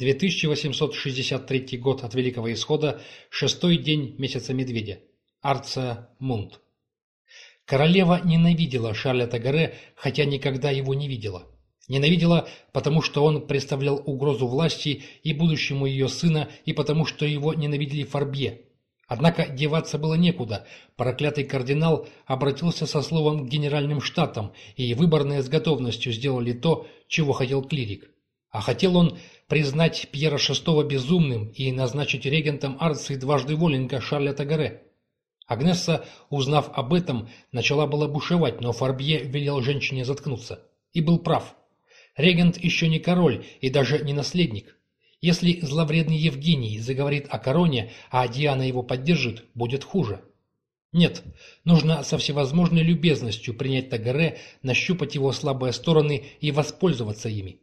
2863 год от Великого Исхода, шестой день месяца Медведя. Арция Мунт. Королева ненавидела Шарля Тагаре, хотя никогда его не видела. Ненавидела, потому что он представлял угрозу власти и будущему ее сына, и потому что его ненавидели Фарбье. Однако деваться было некуда. Проклятый кардинал обратился со словом к генеральным штатам, и выборные с готовностью сделали то, чего хотел клирик. А хотел он признать Пьера VI безумным и назначить регентом Арции дважды воленька Шарля Тагаре. Агнесса, узнав об этом, начала было бушевать, но Фарбье велел женщине заткнуться. И был прав. Регент еще не король и даже не наследник. Если зловредный Евгений заговорит о короне, а Диана его поддержит, будет хуже. Нет, нужно со всевозможной любезностью принять Тагаре, нащупать его слабые стороны и воспользоваться ими.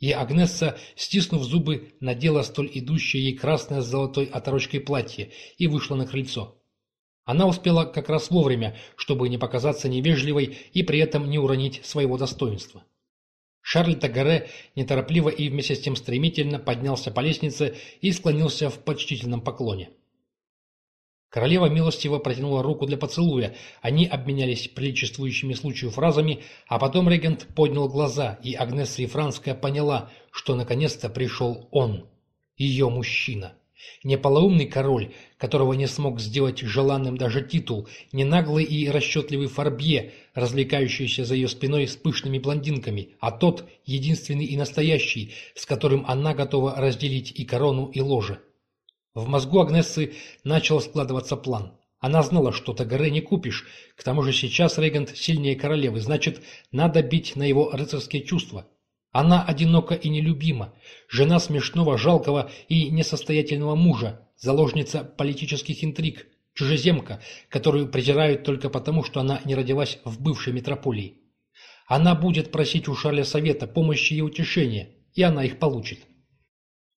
И Агнесса, стиснув зубы, надела столь идущее ей красное с золотой оторочкой платье и вышла на крыльцо. Она успела как раз вовремя, чтобы не показаться невежливой и при этом не уронить своего достоинства. Шарль Тагаре неторопливо и вместе с тем стремительно поднялся по лестнице и склонился в почтительном поклоне. Королева милостиво протянула руку для поцелуя, они обменялись приличествующими случаю фразами, а потом регент поднял глаза, и Агнесса Ефранская поняла, что наконец-то пришел он, ее мужчина. Не полоумный король, которого не смог сделать желанным даже титул, не наглый и расчетливый Фарбье, развлекающийся за ее спиной с пышными блондинками, а тот, единственный и настоящий, с которым она готова разделить и корону, и ложе. В мозгу Агнессы начал складываться план. Она знала, что Тагаре не купишь, к тому же сейчас Регент сильнее королевы, значит, надо бить на его рыцарские чувства. Она одинока и нелюбима, жена смешного, жалкого и несостоятельного мужа, заложница политических интриг, чужеземка, которую презирают только потому, что она не родилась в бывшей метрополии. Она будет просить у Шарля совета, помощи и утешения, и она их получит.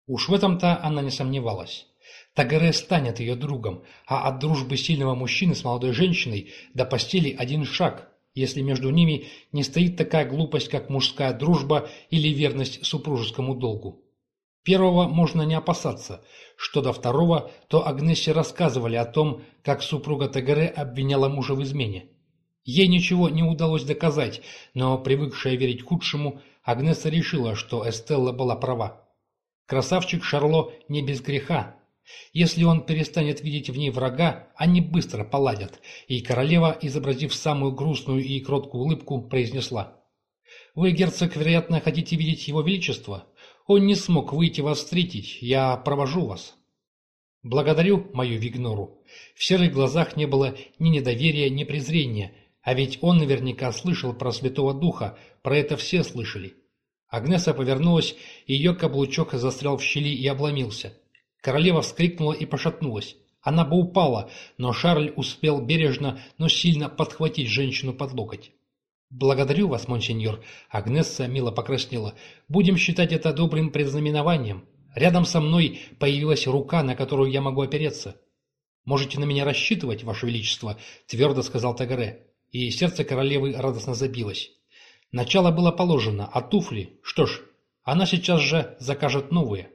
Уж в этом-то она не сомневалась. Тагаре станет ее другом, а от дружбы сильного мужчины с молодой женщиной до постели один шаг, если между ними не стоит такая глупость, как мужская дружба или верность супружескому долгу. Первого можно не опасаться. Что до второго, то Агнессе рассказывали о том, как супруга Тагаре обвиняла мужа в измене. Ей ничего не удалось доказать, но, привыкшая верить худшему, Агнеса решила, что Эстелла была права. Красавчик Шарло не без греха, если он перестанет видеть в ней врага, они быстро поладят, и королева, изобразив самую грустную и кроткую улыбку, произнесла. «Вы, герцог, вероятно, хотите видеть его величество? Он не смог выйти вас встретить, я провожу вас». «Благодарю мою Вигнору». В серых глазах не было ни недоверия, ни презрения, а ведь он наверняка слышал про Святого Духа, про это все слышали. Агнеса повернулась, и ее каблучок застрял в щели и обломился. Королева вскрикнула и пошатнулась. Она бы упала, но Шарль успел бережно, но сильно подхватить женщину под локоть. «Благодарю вас, монсеньор», — Агнесса мило покраснела. «Будем считать это добрым предзнаменованием. Рядом со мной появилась рука, на которую я могу опереться». «Можете на меня рассчитывать, ваше величество», — твердо сказал Тагаре. И сердце королевы радостно забилось. Начало было положено, а туфли... Что ж, она сейчас же закажет новые.